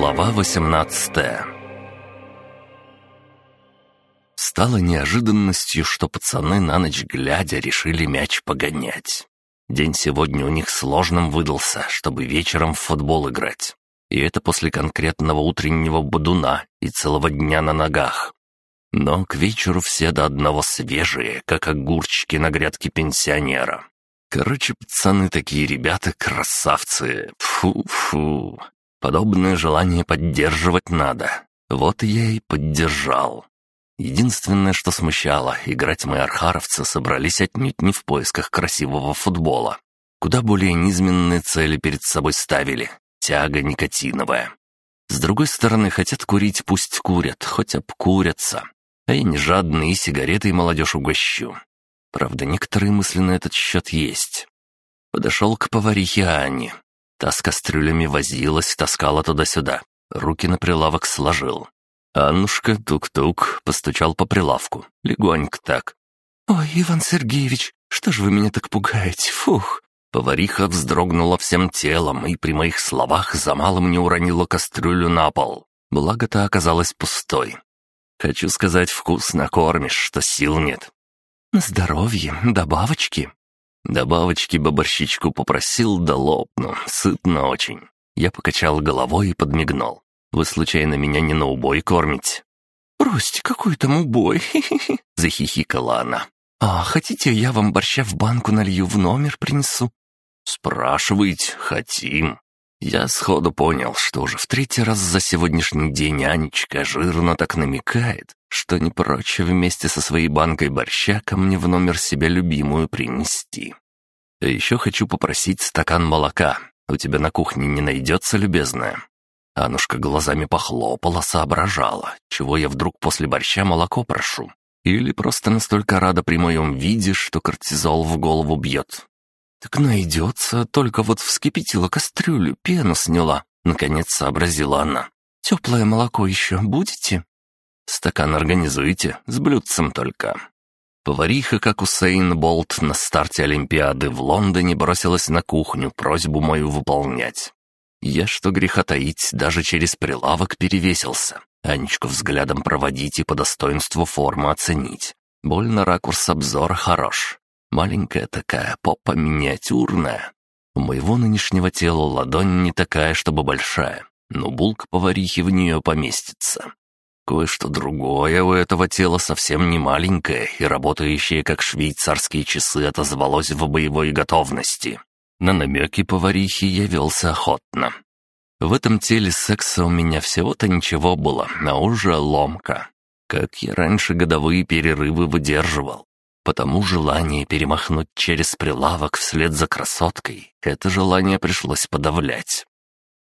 Глава 18 Стало неожиданностью, что пацаны на ночь глядя решили мяч погонять. День сегодня у них сложным выдался, чтобы вечером в футбол играть. И это после конкретного утреннего бодуна и целого дня на ногах. Но к вечеру все до одного свежие, как огурчики на грядке пенсионера. Короче, пацаны такие ребята, красавцы. Фу-фу. Подобное желание поддерживать надо. Вот я и поддержал. Единственное, что смущало, играть мои архаровцы собрались отнюдь не в поисках красивого футбола. Куда более низменные цели перед собой ставили. Тяга никотиновая. С другой стороны, хотят курить, пусть курят, хоть обкурятся. А я не жадный и сигареты и молодежь угощу. Правда, некоторые мысли на этот счет есть. Подошел к поварихе Анне. Та с кастрюлями возилась, таскала туда-сюда. Руки на прилавок сложил. Аннушка тук-тук постучал по прилавку. Легонько так. «Ой, Иван Сергеевич, что ж вы меня так пугаете? Фух!» Повариха вздрогнула всем телом и при моих словах за малым не уронила кастрюлю на пол. Благо та оказалась пустой. Хочу сказать, вкусно кормишь, что сил нет. «На здоровье, добавочки», Добавочки боборщичку попросил, да лопну, сытно очень. Я покачал головой и подмигнул. «Вы случайно меня не на убой кормите?» «Бросьте, какой там убой?» — захихикала она. «А хотите, я вам борща в банку налью, в номер принесу?» «Спрашивайте, хотим». Я сходу понял, что уже в третий раз за сегодняшний день Анечка жирно так намекает, что не прочь вместе со своей банкой борща ко мне в номер себя любимую принести. А еще хочу попросить стакан молока. У тебя на кухне не найдется, любезная?» Анушка глазами похлопала, соображала, чего я вдруг после борща молоко прошу. Или просто настолько рада при моем виде, что кортизол в голову бьет. «Так найдется, только вот вскипятила кастрюлю, пену сняла», — наконец сообразила она. «Теплое молоко еще будете?» «Стакан организуйте, с блюдцем только». Повариха, как Усейн Болт на старте Олимпиады в Лондоне, бросилась на кухню просьбу мою выполнять. Я, что греха таить, даже через прилавок перевесился. Анечку взглядом проводить и по достоинству формы оценить. Больно ракурс обзора хорош. Маленькая такая, попа миниатюрная. У моего нынешнего тела ладонь не такая, чтобы большая, но булка поварихи в нее поместится. Кое-что другое у этого тела совсем не маленькое и работающее как швейцарские часы отозвалось в боевой готовности. На намеки поварихи я велся охотно. В этом теле секса у меня всего-то ничего было, а уже ломка. Как я раньше годовые перерывы выдерживал. Потому желание перемахнуть через прилавок вслед за красоткой, это желание пришлось подавлять.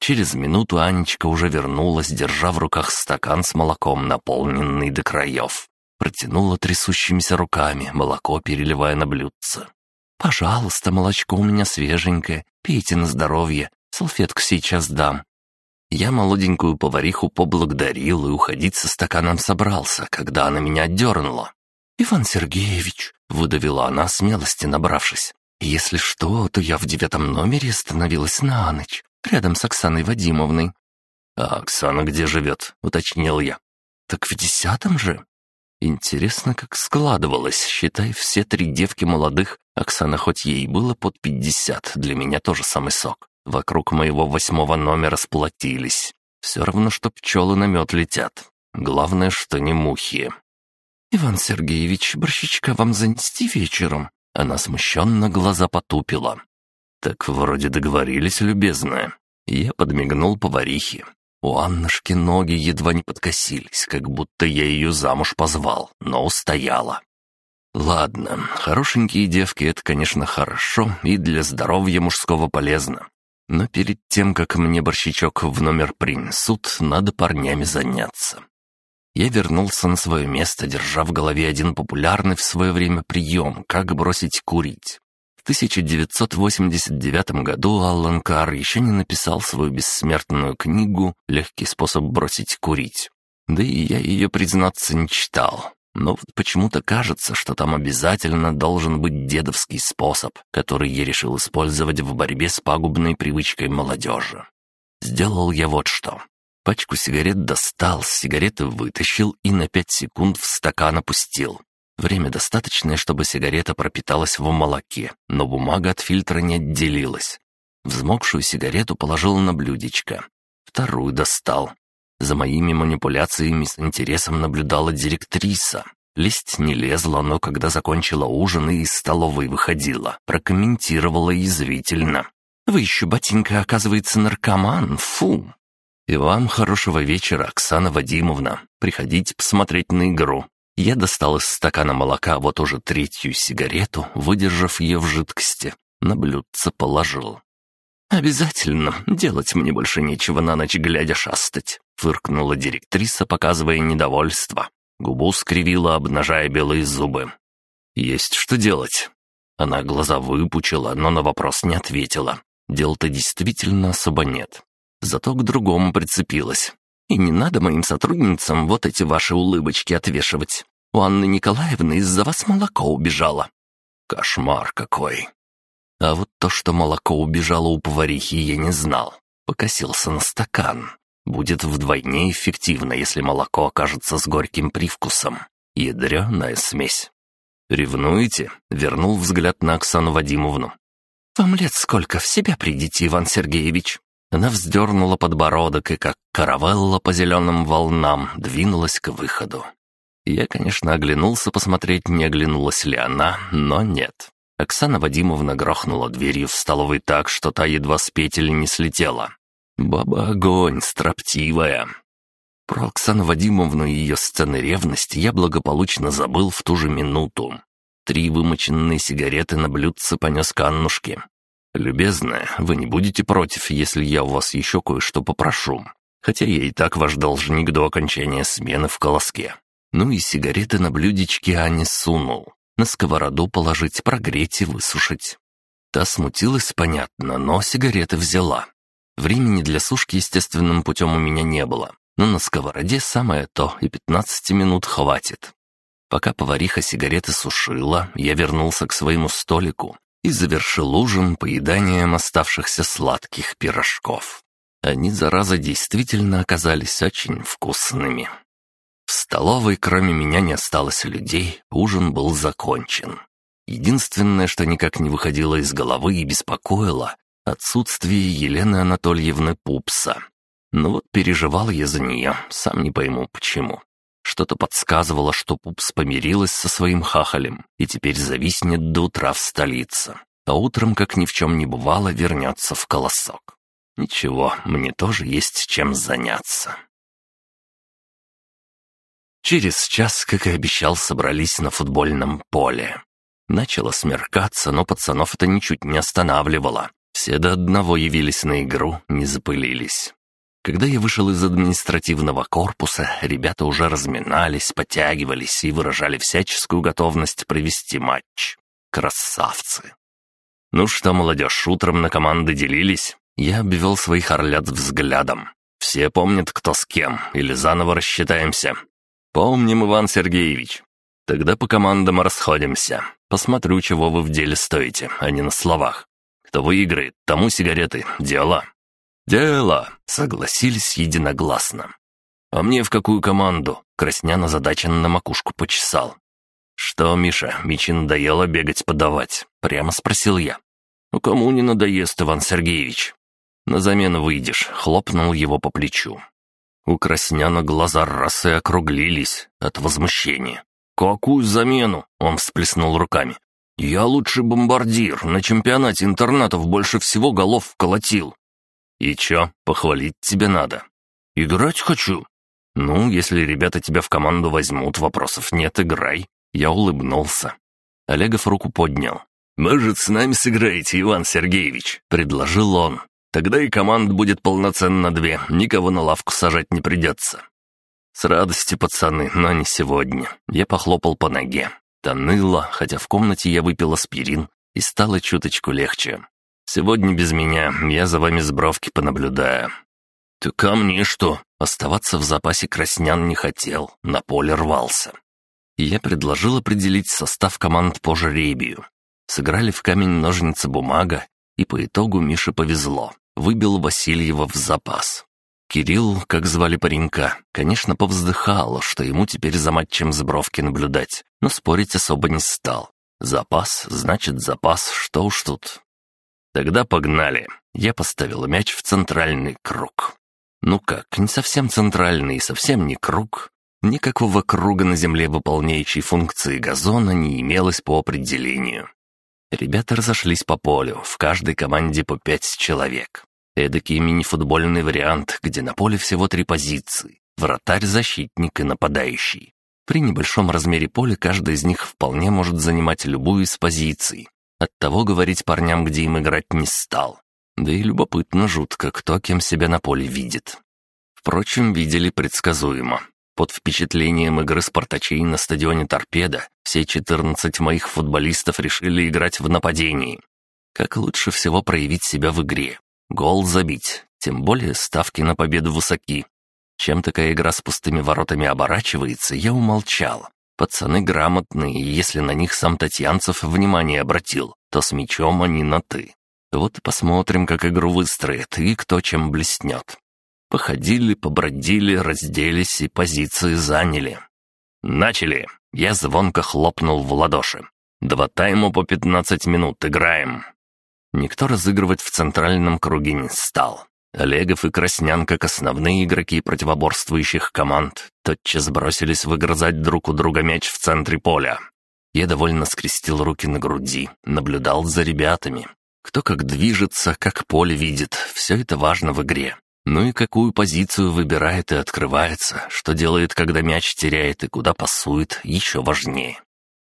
Через минуту Анечка уже вернулась, держа в руках стакан с молоком, наполненный до краев. Протянула трясущимися руками, молоко переливая на блюдце. «Пожалуйста, молочко у меня свеженькое, пейте на здоровье, салфетку сейчас дам». Я молоденькую повариху поблагодарил и уходить со стаканом собрался, когда она меня отдернула. «Иван Сергеевич», — выдавила она, смелости набравшись, «если что, то я в девятом номере остановилась на ночь, рядом с Оксаной Вадимовной». «А Оксана где живет?» — уточнил я. «Так в десятом же». Интересно, как складывалось, считай, все три девки молодых, Оксана хоть ей было под пятьдесят, для меня тоже самый сок. Вокруг моего восьмого номера сплотились. Все равно, что пчелы на мед летят. Главное, что не мухи. «Иван Сергеевич, борщичка вам занести вечером?» Она смущенно глаза потупила. «Так вроде договорились, любезная». Я подмигнул поварихе. У Аннушки ноги едва не подкосились, как будто я ее замуж позвал, но устояла. Ладно, хорошенькие девки — это, конечно, хорошо и для здоровья мужского полезно. Но перед тем, как мне борщичок в номер принесут, надо парнями заняться. Я вернулся на свое место, держа в голове один популярный в свое время прием «Как бросить курить». В 1989 году Аллан Карр еще не написал свою бессмертную книгу «Легкий способ бросить курить». Да и я ее, признаться, не читал. Но вот почему-то кажется, что там обязательно должен быть дедовский способ, который я решил использовать в борьбе с пагубной привычкой молодежи. Сделал я вот что. Пачку сигарет достал, сигареты вытащил и на пять секунд в стакан опустил. Время достаточное, чтобы сигарета пропиталась в молоке, но бумага от фильтра не отделилась. Взмокшую сигарету положил на блюдечко. Вторую достал. За моими манипуляциями с интересом наблюдала директриса. Лезть не лезла, но когда закончила ужин и из столовой выходила, прокомментировала язвительно. «Вы еще, батенька, оказывается, наркоман, фу!» «И вам хорошего вечера, Оксана Вадимовна. Приходите посмотреть на игру». Я достал из стакана молока вот уже третью сигарету, выдержав ее в жидкости. На блюдце положил. «Обязательно. Делать мне больше нечего на ночь глядя шастать», — фыркнула директриса, показывая недовольство. Губу скривила, обнажая белые зубы. «Есть что делать?» Она глаза выпучила, но на вопрос не ответила. Дел-то действительно особо нет. Зато к другому прицепилась. И не надо моим сотрудницам вот эти ваши улыбочки отвешивать. У Анны Николаевны из-за вас молоко убежало. Кошмар какой. А вот то, что молоко убежало у поварихи, я не знал. Покосился на стакан. Будет вдвойне эффективно, если молоко окажется с горьким привкусом. Ядреная смесь. «Ревнуете?» — вернул взгляд на Оксану Вадимовну. «Вам лет сколько? В себя придите, Иван Сергеевич?» Она вздернула подбородок и, как каравелла по зеленым волнам, двинулась к выходу. Я, конечно, оглянулся посмотреть, не оглянулась ли она, но нет. Оксана Вадимовна грохнула дверью в столовой так, что та едва с петель не слетела. Баба-огонь, строптивая. Про Оксану Вадимовну и ее сцены ревности я благополучно забыл в ту же минуту. Три вымоченные сигареты на блюдце понес к Аннушке. «Любезная, вы не будете против, если я у вас еще кое-что попрошу? Хотя я и так ваш должник до окончания смены в колоске». Ну и сигареты на блюдечке Ане сунул. На сковороду положить, прогреть и высушить. Та смутилась, понятно, но сигареты взяла. Времени для сушки естественным путем у меня не было, но на сковороде самое то, и 15 минут хватит. Пока повариха сигареты сушила, я вернулся к своему столику и завершил ужин поеданием оставшихся сладких пирожков. Они, зараза, действительно оказались очень вкусными. В столовой, кроме меня, не осталось людей, ужин был закончен. Единственное, что никак не выходило из головы и беспокоило, отсутствие Елены Анатольевны Пупса. Но вот переживал я за нее, сам не пойму почему. Что-то подсказывало, что Пупс помирилась со своим хахалем и теперь зависнет до утра в столице, а утром, как ни в чем не бывало, вернется в колосок. Ничего, мне тоже есть чем заняться. Через час, как и обещал, собрались на футбольном поле. Начало смеркаться, но пацанов это ничуть не останавливало. Все до одного явились на игру, не запылились. Когда я вышел из административного корпуса, ребята уже разминались, подтягивались и выражали всяческую готовность провести матч. Красавцы! Ну что, молодежь, утром на команды делились? Я обвел своих орлят взглядом. Все помнят, кто с кем, или заново рассчитаемся. Помним, Иван Сергеевич. Тогда по командам расходимся. Посмотрю, чего вы в деле стоите, а не на словах. Кто выиграет, тому сигареты. Дело». «Дело», — согласились единогласно. «А мне в какую команду?» — Краснян на макушку почесал. «Что, Миша, Мичи надоело бегать подавать?» — прямо спросил я. «Ну кому не надоест, Иван Сергеевич?» «На замену выйдешь», — хлопнул его по плечу. У Красняна глаза раз и округлились от возмущения. «Какую замену?» — он всплеснул руками. «Я лучший бомбардир, на чемпионате интернатов больше всего голов вколотил». «И чё, похвалить тебе надо?» «Играть хочу». «Ну, если ребята тебя в команду возьмут, вопросов нет, играй». Я улыбнулся. Олегов руку поднял. «Может, с нами сыграете, Иван Сергеевич?» — предложил он. «Тогда и команд будет полноценно две, никого на лавку сажать не придется». «С радостью, пацаны, но не сегодня». Я похлопал по ноге. Та ныла, хотя в комнате я выпил аспирин, и стало чуточку легче. Сегодня без меня, я за вами с бровки понаблюдаю. Ты ко мне что? Оставаться в запасе Краснян не хотел, на поле рвался. Я предложил определить состав команд по жребию. Сыграли в камень-ножницы-бумага, и по итогу Мише повезло. Выбил Васильева в запас. Кирилл, как звали паренька, конечно, повздыхал, что ему теперь за матчем с Бровки наблюдать, но спорить особо не стал. Запас, значит запас, что уж тут. Тогда погнали. Я поставил мяч в центральный круг. Ну как, не совсем центральный и совсем не круг. Никакого круга на земле, выполняющей функции газона, не имелось по определению. Ребята разошлись по полю, в каждой команде по пять человек. Эдакий мини-футбольный вариант, где на поле всего три позиции — вратарь, защитник и нападающий. При небольшом размере поля каждый из них вполне может занимать любую из позиций. Оттого говорить парням, где им играть, не стал. Да и любопытно жутко, кто кем себя на поле видит. Впрочем, видели предсказуемо. Под впечатлением игры спартачей на стадионе «Торпедо» все 14 моих футболистов решили играть в нападении. Как лучше всего проявить себя в игре? Гол забить, тем более ставки на победу высоки. Чем такая игра с пустыми воротами оборачивается, я умолчал. Пацаны грамотные, и если на них сам Татьянцев внимание обратил, то с мячом они на «ты». Вот и посмотрим, как игру выстроят и кто чем блеснет. Походили, побродили, разделись и позиции заняли. «Начали!» Я звонко хлопнул в ладоши. «Два тайма по пятнадцать минут, играем!» Никто разыгрывать в центральном круге не стал. Олегов и Краснян, как основные игроки противоборствующих команд, тотчас бросились выгрызать друг у друга мяч в центре поля. Я довольно скрестил руки на груди, наблюдал за ребятами. Кто как движется, как поле видит, все это важно в игре. Ну и какую позицию выбирает и открывается, что делает, когда мяч теряет и куда пасует, еще важнее.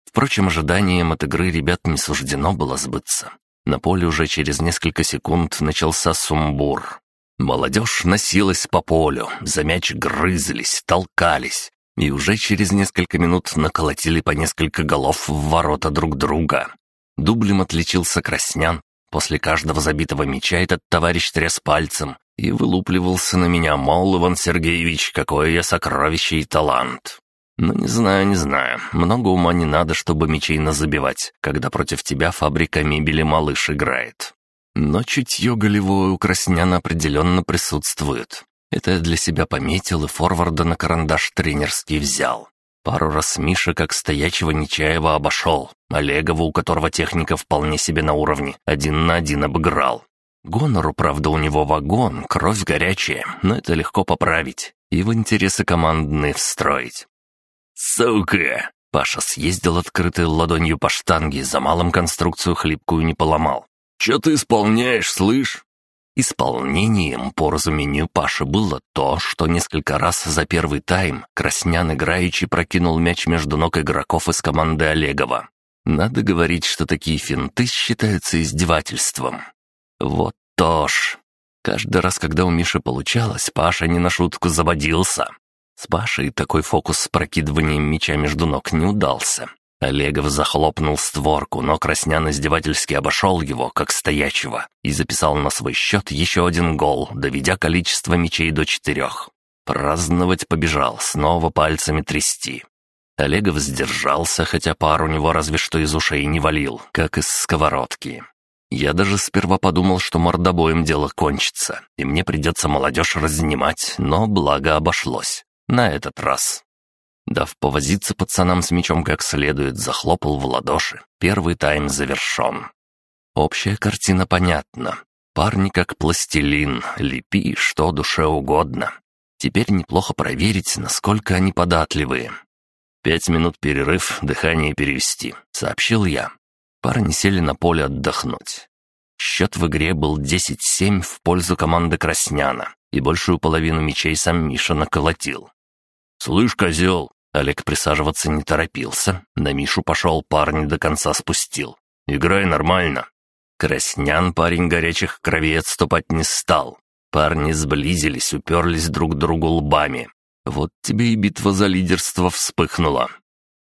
Впрочем, ожиданиям от игры ребят не суждено было сбыться. На поле уже через несколько секунд начался сумбур. Молодежь носилась по полю, за мяч грызлись, толкались, и уже через несколько минут наколотили по несколько голов в ворота друг друга. Дублем отличился Краснян. После каждого забитого мяча этот товарищ тряс пальцем, и вылупливался на меня, мол, Иван Сергеевич, какое я сокровище и талант. Но ну, не знаю, не знаю, много ума не надо, чтобы мечей назабивать, когда против тебя фабрика мебели «Малыш» играет. Но чутье голевое у Красняна определенно присутствует. Это я для себя пометил и форварда на карандаш тренерский взял. Пару раз Миша как стоячего Нечаева обошел. Олегова, у которого техника вполне себе на уровне, один на один обыграл. Гонору, правда, у него вагон, кровь горячая, но это легко поправить и в интересы командные встроить. «Сука!» Паша съездил открытой ладонью по штанге, за малым конструкцию хлипкую не поломал. «Чё ты исполняешь, слышь?» Исполнением, по разумению Паши, было то, что несколько раз за первый тайм Краснян играючи прокинул мяч между ног игроков из команды Олегова. Надо говорить, что такие финты считаются издевательством. Вот то ж. Каждый раз, когда у Миши получалось, Паша не на шутку заводился. С Пашей такой фокус с прокидыванием мяча между ног не удался. Олегов захлопнул створку, но Краснян издевательски обошел его, как стоячего, и записал на свой счет еще один гол, доведя количество мячей до четырех. Праздновать побежал, снова пальцами трясти. Олегов сдержался, хотя пар у него разве что из ушей не валил, как из сковородки. Я даже сперва подумал, что мордобоем дело кончится, и мне придется молодежь разнимать, но благо обошлось. На этот раз. Дав повозиться пацанам с мячом как следует, захлопал в ладоши. Первый тайм завершен. Общая картина понятна. Парни как пластилин, лепи что душе угодно. Теперь неплохо проверить, насколько они податливые. «Пять минут перерыв, дыхание перевести», — сообщил я. Парни сели на поле отдохнуть. Счет в игре был 10-7 в пользу команды Красняна, и большую половину мячей сам Миша наколотил. «Слышь, козел!» Олег присаживаться не торопился. На Мишу пошел, парни до конца спустил. «Играй нормально». Краснян парень горячих кровей отступать не стал. Парни сблизились, уперлись друг другу лбами. Вот тебе и битва за лидерство вспыхнула.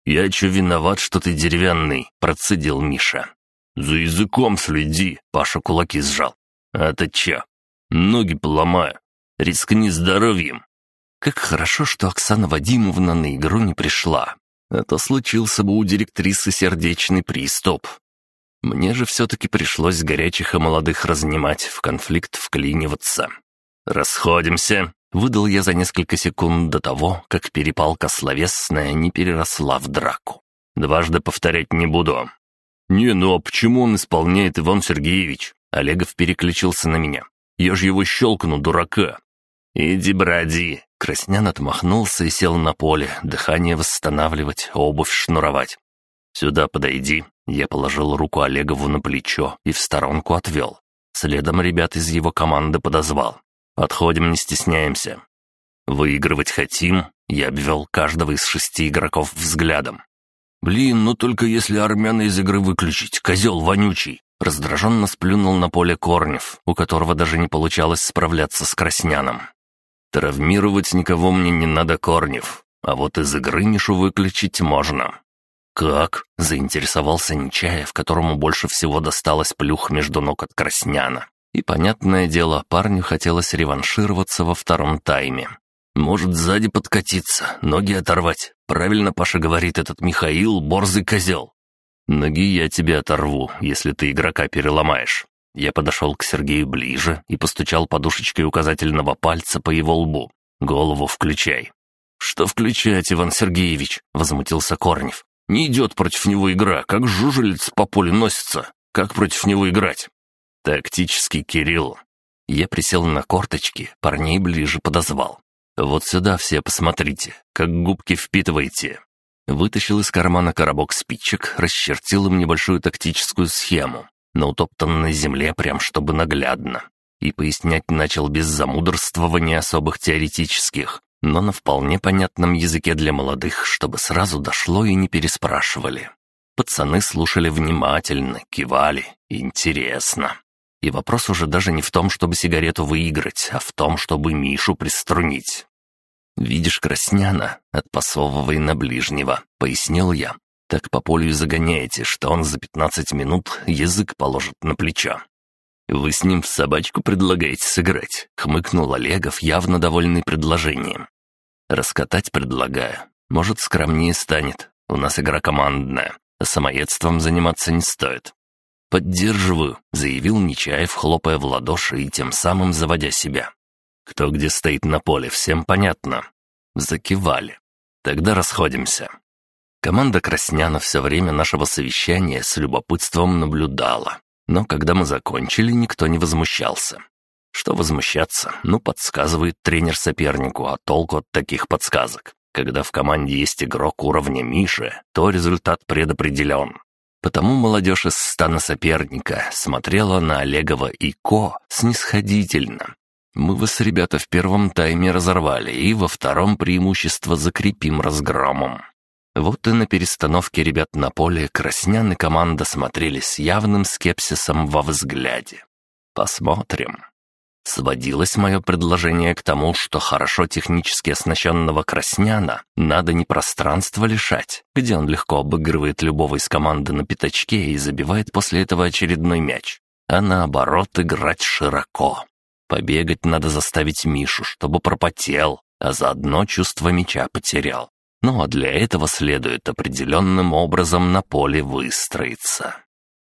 «Я чё виноват, что ты деревянный?» — процедил Миша. «За языком следи!» — Паша кулаки сжал. «А ты чё? Ноги поломаю. Рискни здоровьем!» Как хорошо, что Оксана Вадимовна на игру не пришла. А то случился бы у директрисы сердечный приступ. Мне же все-таки пришлось горячих и молодых разнимать, в конфликт вклиниваться. «Расходимся!» — выдал я за несколько секунд до того, как перепалка словесная не переросла в драку. «Дважды повторять не буду». «Не, ну а почему он исполняет, Иван Сергеевич?» Олегов переключился на меня. «Я же его щелкну, дурака!» «Иди, бради!» Краснян отмахнулся и сел на поле, дыхание восстанавливать, обувь шнуровать. «Сюда подойди». Я положил руку Олегову на плечо и в сторонку отвел. Следом ребят из его команды подозвал. «Подходим, не стесняемся». «Выигрывать хотим?» Я обвел каждого из шести игроков взглядом. «Блин, ну только если армяна из игры выключить, козел вонючий!» Раздраженно сплюнул на поле Корнев, у которого даже не получалось справляться с Красняном. «Травмировать никого мне не надо, Корнев, а вот из игры Мишу выключить можно». «Как?» — заинтересовался Нечаев, которому больше всего досталось плюх между ног от Красняна. И, понятное дело, парню хотелось реваншироваться во втором тайме. «Может, сзади подкатиться, ноги оторвать. Правильно Паша говорит этот Михаил, борзый козел. Ноги я тебе оторву, если ты игрока переломаешь». Я подошел к Сергею ближе и постучал подушечкой указательного пальца по его лбу. «Голову включай». «Что включать, Иван Сергеевич?» — возмутился Корнев. «Не идет против него игра, как жужелец по полю носится. Как против него играть?» «Тактический Кирилл». Я присел на корточки, парней ближе подозвал. «Вот сюда все посмотрите, как губки впитываете». Вытащил из кармана коробок спичек, расчертил им небольшую тактическую схему. На утоптанной земле прям чтобы наглядно. И пояснять начал без замудрствования особых теоретических, но на вполне понятном языке для молодых, чтобы сразу дошло и не переспрашивали. Пацаны слушали внимательно, кивали. Интересно. И вопрос уже даже не в том, чтобы сигарету выиграть, а в том, чтобы Мишу приструнить. «Видишь Красняна? Отпасовывай на ближнего», — пояснил я. «Так по полю загоняете, что он за пятнадцать минут язык положит на плечо». «Вы с ним в собачку предлагаете сыграть?» — хмыкнул Олегов, явно довольный предложением. «Раскатать предлагаю. Может, скромнее станет. У нас игра командная, а самоедством заниматься не стоит. «Поддерживаю», — заявил Нечаев, хлопая в ладоши и тем самым заводя себя. «Кто где стоит на поле, всем понятно». Закивали. «Тогда расходимся». Команда Красняна все время нашего совещания с любопытством наблюдала. Но когда мы закончили, никто не возмущался. Что возмущаться? Ну, подсказывает тренер сопернику, а толку от таких подсказок? Когда в команде есть игрок уровня Миши, то результат предопределен. Потому молодежь из стана соперника смотрела на Олегова и Ко снисходительно. Мы вас, ребята, в первом тайме разорвали, и во втором преимущество закрепим разгромом. Вот и на перестановке ребят на поле Краснян и команда смотрели с явным скепсисом во взгляде. Посмотрим. Сводилось мое предложение к тому, что хорошо технически оснащенного Красняна надо не пространство лишать, где он легко обыгрывает любого из команды на пятачке и забивает после этого очередной мяч, а наоборот играть широко. Побегать надо заставить Мишу, чтобы пропотел, а заодно чувство мяча потерял. Ну а для этого следует определенным образом на поле выстроиться.